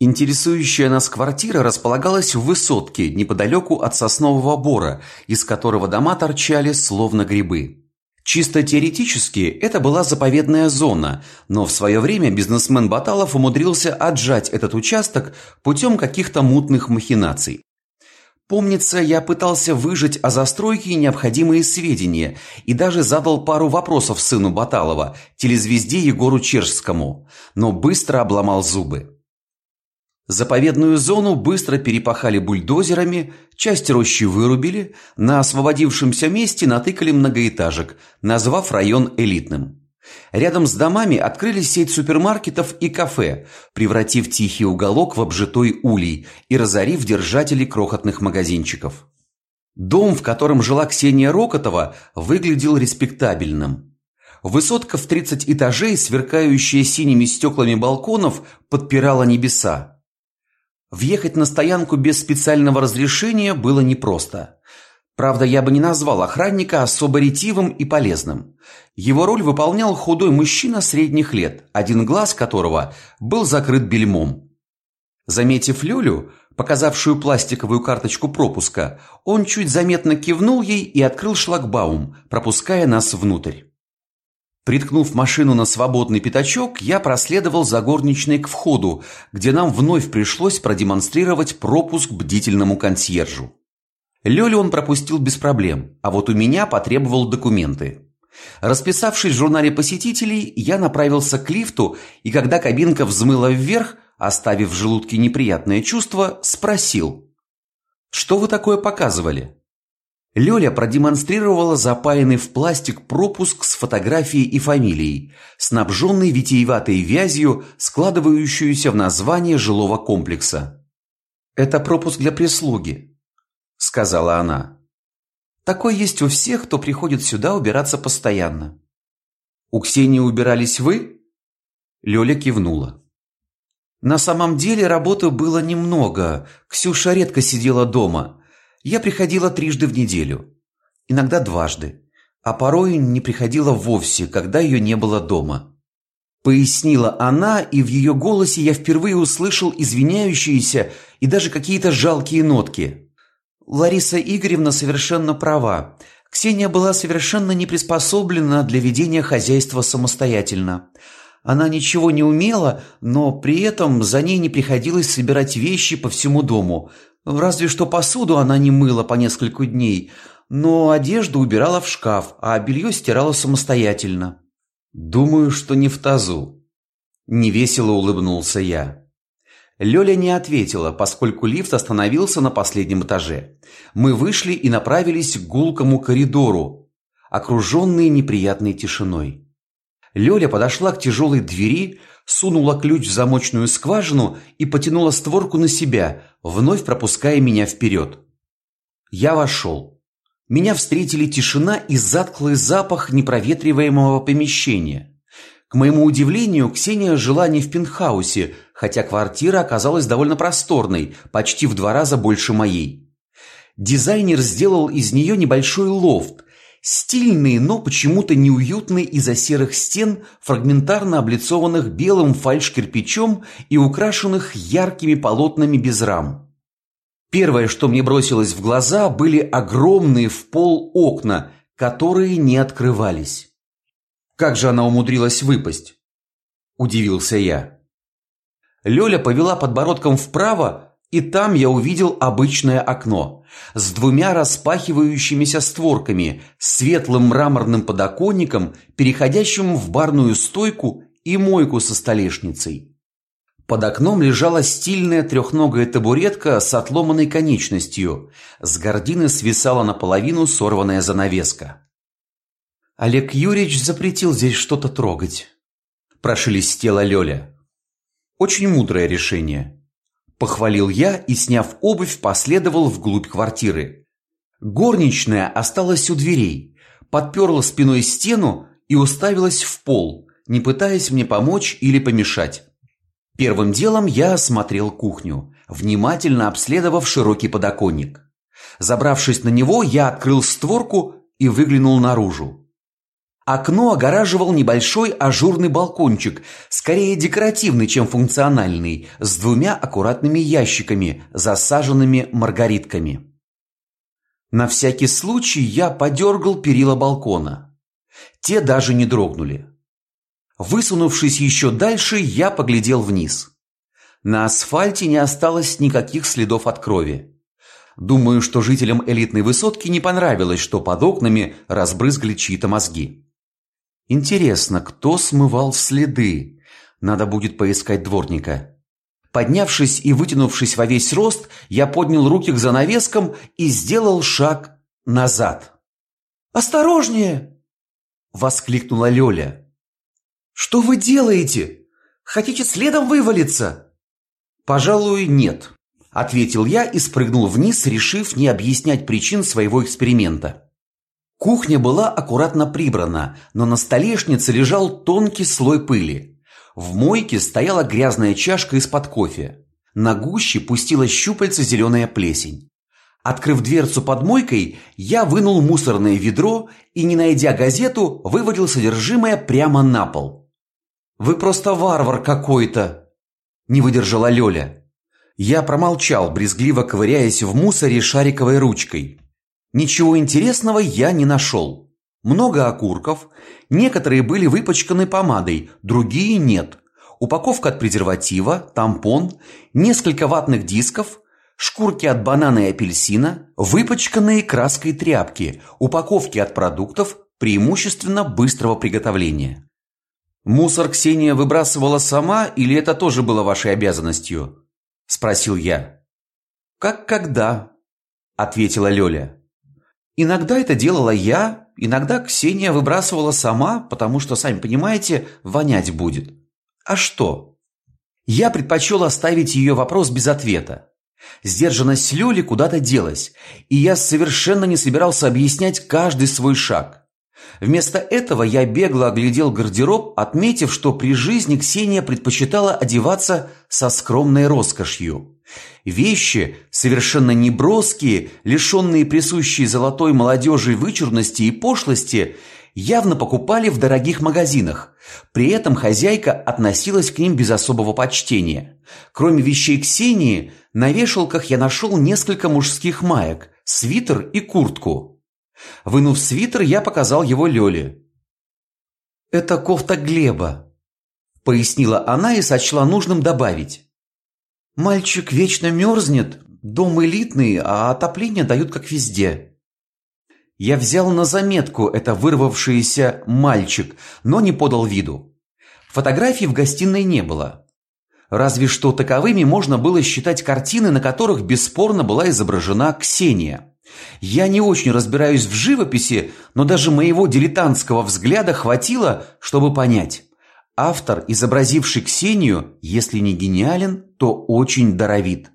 Интересующая нас квартира располагалась в высотке неподалеку от соснового бора, из которого дома торчали словно грибы. Чисто теоретически это была заповедная зона, но в свое время бизнесмен Баталов умудрился отжать этот участок путем каких-то мутных махинаций. Помнится, я пытался выжать о застройке необходимые сведения и даже задал пару вопросов сыну Баталова, телезвезде Егору Чержскому, но быстро обломал зубы. Заповедную зону быстро перепахали бульдозерами, часть рощи вырубили, на освободившемся месте натыкали многоэтажек, назвав район элитным. Рядом с домами открыли сеть супермаркетов и кафе, превратив тихий уголок в обжитой улей и разорив держателей крохотных магазинчиков. Дом, в котором жила Ксения Рокотова, выглядел респектабельным. Высотка в 30 этажей, сверкающая синими стеклами балконов, подпирала небеса. Въехать на стоянку без специального разрешения было непросто. Правда, я бы не назвал охранника особо ретивым и полезным. Его роль выполнял худой мужчина средних лет, один глаз которого был закрыт бельмом. Заметив Люлю, показавшую пластиковую карточку пропуска, он чуть заметно кивнул ей и открыл шлагбаум, пропуская нас внутрь. Приткнув машину на свободный пятачок, я проследовал за горничной к входу, где нам вновь пришлось продемонстрировать пропуск бдительному консьержу. Лёлю он пропустил без проблем, а вот у меня потребовал документы. Расписавшись в журнале посетителей, я направился к лифту, и когда кабинка взмыла вверх, оставив в желудке неприятное чувство, спросил: "Что вы такое показывали?" Лёля продемонстрировала запаянный в пластик пропуск с фотографией и фамилией, снабженный витиеватой вязью, складывающуюся в название жилого комплекса. «Это пропуск для прислуги», — сказала она. «Такой есть у всех, кто приходит сюда убираться постоянно». «У Ксении убирались вы?» Лёля кивнула. На самом деле работы было немного. Ксюша редко сидела дома. Я приходила трижды в неделю, иногда дважды, а порой не приходила вовсе, когда ее не было дома. Пояснила она, и в ее голосе я впервые услышал извиняющиеся и даже какие-то жалкие нотки. Лариса Игоревна совершенно права. Ксения была совершенно не приспособлена для ведения хозяйства самостоятельно. Она ничего не умела, но при этом за ней не приходилось собирать вещи по всему дому, Разве что посуду она не мыла по несколько дней, но одежду убирала в шкаф, а белье стирала самостоятельно. Думаю, что не в тазу. Невесело улыбнулся я. Лёля не ответила, поскольку лифт остановился на последнем этаже. Мы вышли и направились к гулкому коридору, окруженные неприятной тишиной. Лёля подошла к тяжелой двери, сунула ключ в замочную скважину и потянула створку на себя, вновь пропуская меня вперед. Я вошел. Меня встретили тишина и затхлый запах непроветриваемого помещения. К моему удивлению, Ксения жила не в пентхаусе, хотя квартира оказалась довольно просторной, почти в два раза больше моей. Дизайнер сделал из нее небольшой лофт, Стильные, но почему-то неуютные из-за серых стен, фрагментарно облицованных белым фальш-кирпичом и украшенных яркими полотнами без рам. Первое, что мне бросилось в глаза, были огромные в пол окна, которые не открывались. Как же она умудрилась выпасть? удивился я. Лёля повела подбородком вправо, и там я увидел обычное окно с двумя распахивающимися створками, светлым мраморным подоконником, переходящим в барную стойку и мойку со столешницей. Под окном лежала стильная трехногая табуретка с отломанной конечностью. С гардины свисала наполовину сорванная занавеска. Олег Юрьевич запретил здесь что-то трогать, прошелестела Лёля. Очень мудрое решение похвалил я и, сняв обувь, последовал вглубь квартиры. Горничная осталась у дверей, подперла спиной стену и уставилась в пол, не пытаясь мне помочь или помешать. Первым делом я осмотрел кухню, внимательно обследовав широкий подоконник. Забравшись на него, я открыл створку и выглянул наружу. Окно огораживал небольшой ажурный балкончик, скорее декоративный, чем функциональный, с двумя аккуратными ящиками, засаженными маргаритками. На всякий случай я подергал перила балкона. Те даже не дрогнули. Высунувшись еще дальше, я поглядел вниз. На асфальте не осталось никаких следов от крови. Думаю, что жителям элитной высотки не понравилось, что под окнами разбрызгали чьи-то мозги. Интересно, кто смывал следы? Надо будет поискать дворника. Поднявшись и вытянувшись во весь рост, я поднял руки к занавескам и сделал шаг назад. «Осторожнее!» – воскликнула Лёля. «Что вы делаете? Хотите следом вывалиться?» «Пожалуй, нет», – ответил я и спрыгнул вниз, решив не объяснять причин своего эксперимента. Кухня была аккуратно прибрана, но на столешнице лежал тонкий слой пыли. В мойке стояла грязная чашка из-под кофе. На гуще пустила щупальца зеленая плесень. Открыв дверцу под мойкой, я вынул мусорное ведро и, не найдя газету, вывалил содержимое прямо на пол. Вы просто варвар какой-то, не выдержала Лёля. Я промолчал, брезгливо ковыряясь в мусоре шариковой ручкой. Ничего интересного я не нашел. Много окурков, некоторые были выпачканы помадой, другие нет. Упаковка от презерватива, тампон, несколько ватных дисков, шкурки от банана и апельсина, выпачканные краской тряпки, упаковки от продуктов, преимущественно быстрого приготовления. Мусор Ксения выбрасывала сама или это тоже было вашей обязанностью? спросил я. Как когда? ответила Лёля. Иногда это делала я, Иногда Ксения выбрасывала сама, потому что, сами понимаете, вонять будет. А что? Я предпочел оставить ее вопрос без ответа. Сдержанность Лёли куда-то делась, и я совершенно не собирался объяснять каждый свой шаг. Вместо этого я бегло оглядел гардероб, отметив, что при жизни Ксения предпочитала одеваться со скромной роскошью. Вещи, совершенно неброские, лишенные присущей золотой молодежи вычурности и пошлости, явно покупали в дорогих магазинах. При этом хозяйка относилась к ним без особого почтения. Кроме вещей Ксении, на вешалках я нашел несколько мужских маек, свитер и куртку. Вынув свитер, я показал его Лёле. «Это кофта Глеба», – пояснила она и сочла нужным добавить. Мальчик вечно мерзнет, дом элитный, а отопление дают как везде. Я взял на заметку это вырвавшийся мальчик, но не подал виду. Фотографий в гостиной не было. Разве что таковыми можно было считать картины, на которых бесспорно была изображена Ксения. Я не очень разбираюсь в живописи, но даже моего дилетантского взгляда хватило, чтобы понять. Автор, изобразивший Ксению, если не гениален, то очень даровит.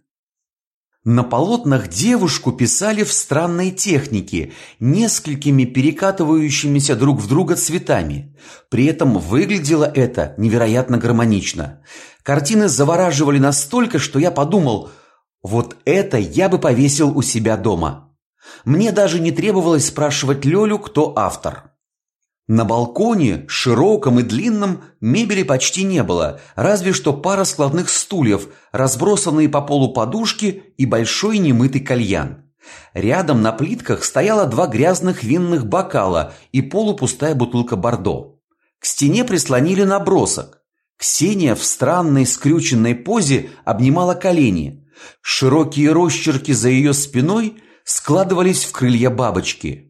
На полотнах девушку писали в странной технике, несколькими перекатывающимися друг в друга цветами. При этом выглядело это невероятно гармонично. Картины завораживали настолько, что я подумал: вот это я бы повесил у себя дома. Мне даже не требовалось спрашивать Лёлю, кто автор. На балконе, широком и длинном, мебели почти не было, разве что пара складных стульев, разбросанные по полу подушки и большой немытый кальян. Рядом на плитках стояло два грязных винных бокала и полупустая бутылка бордо. К стене прислонили набросок. Ксения в странной скрюченной позе обнимала колени. Широкие росчерки за ее спиной складывались в крылья бабочки.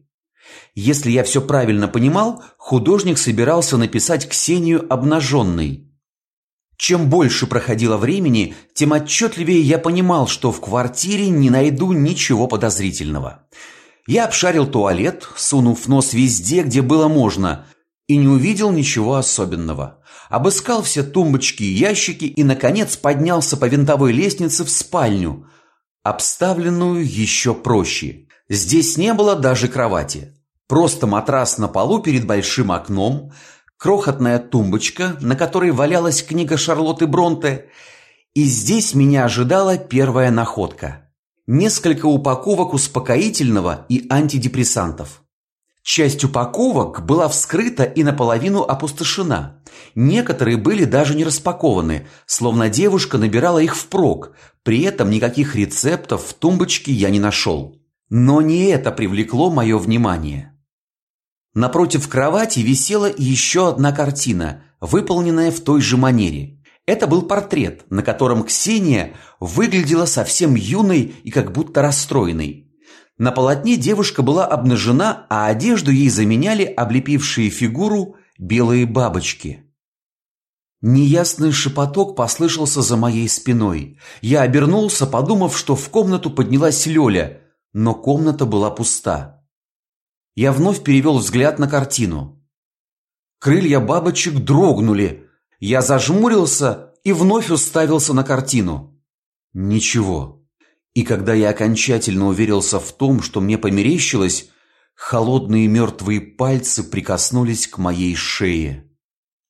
Если я все правильно понимал, художник собирался написать Ксению обнаженной. Чем больше проходило времени, тем отчетливее я понимал, что в квартире не найду ничего подозрительного. Я обшарил туалет, сунув нос везде, где было можно, и не увидел ничего особенного. Обыскал все тумбочки и ящики и наконец поднялся по винтовой лестнице в спальню, обставленную еще проще. Здесь не было даже кровати. Просто матрас на полу перед большим окном, крохотная тумбочка, на которой валялась книга Шарлотты Бронте, и здесь меня ожидала первая находка. Несколько упаковок успокоительного и антидепрессантов. Часть упаковок была вскрыта и наполовину опустошена. Некоторые были даже не распакованы, словно девушка набирала их впрок. При этом никаких рецептов в тумбочке я не нашел. Но не это привлекло мое внимание. Напротив кровати висела еще одна картина, выполненная в той же манере. Это был портрет, на котором Ксения выглядела совсем юной и как будто расстроенной. На полотне девушка была обнажена, а одежду ей заменяли облепившие фигуру белые бабочки. Неясный шепоток послышался за моей спиной. Я обернулся, подумав, что в комнату поднялась Лёля, но комната была пуста. Я вновь перевел взгляд на картину. Крылья бабочек дрогнули. Я зажмурился и вновь уставился на картину. Ничего. И когда я окончательно уверился в том, что мне померещилось, холодные мертвые пальцы прикоснулись к моей шее.